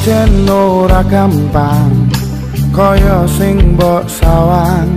pancen ora gampang kaya sing mbok sawang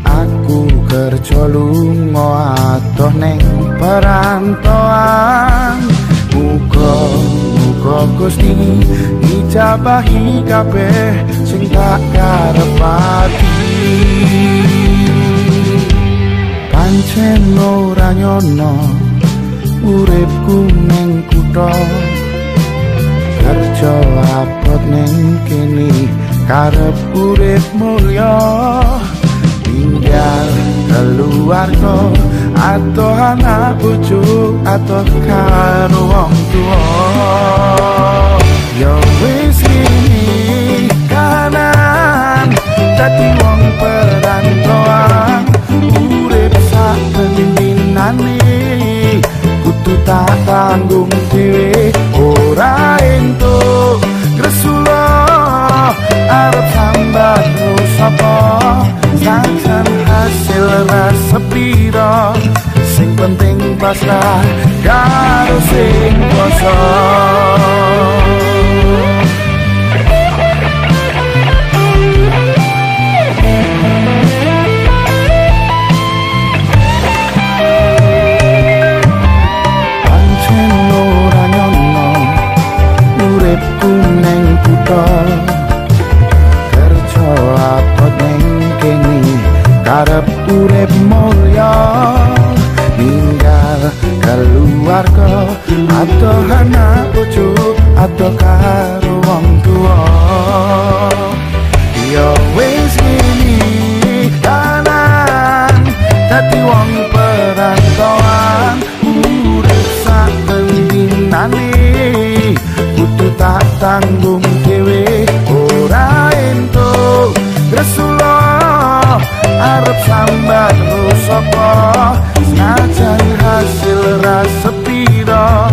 aku kerja lunga atoh ning perantauan. Muga muga gusti ijabahi kabeh sing tak karepati pancen ora nyono uripku ning kutha karep urip mulya tinggal keluarga atau anak bojo atau karo wong tua yo wis ini kanan dadi wong perantauan urip sak pendinane kudu tak tanggung dhewe ora entuk Rasulullah Arab sambat sapa? Sansan hasil rasa piro Sing penting pasrah Karo sing kosong atau anak bojo atau karo wong tua yo wis gini kanan dadi wong perantauan urip sak bendinane kudu tak tanggung dhewe ora entuk Rasulullah arep sambat rusapa senajan hasil rasa piro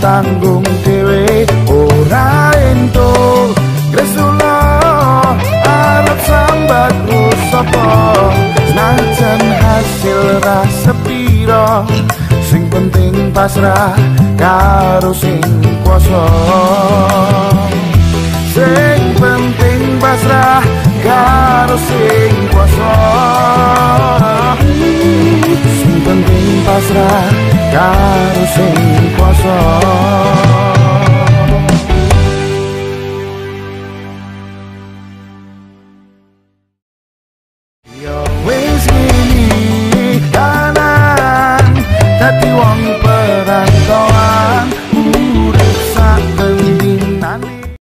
tanggung dhewe ora entuk Rasulullah Arab sambat rusapa Senajan hasil rasa piro Sing penting pasrah karo sing kuasa. Sing penting pasrah karo sing kuasa. Sing penting pasrah karo sing kuasa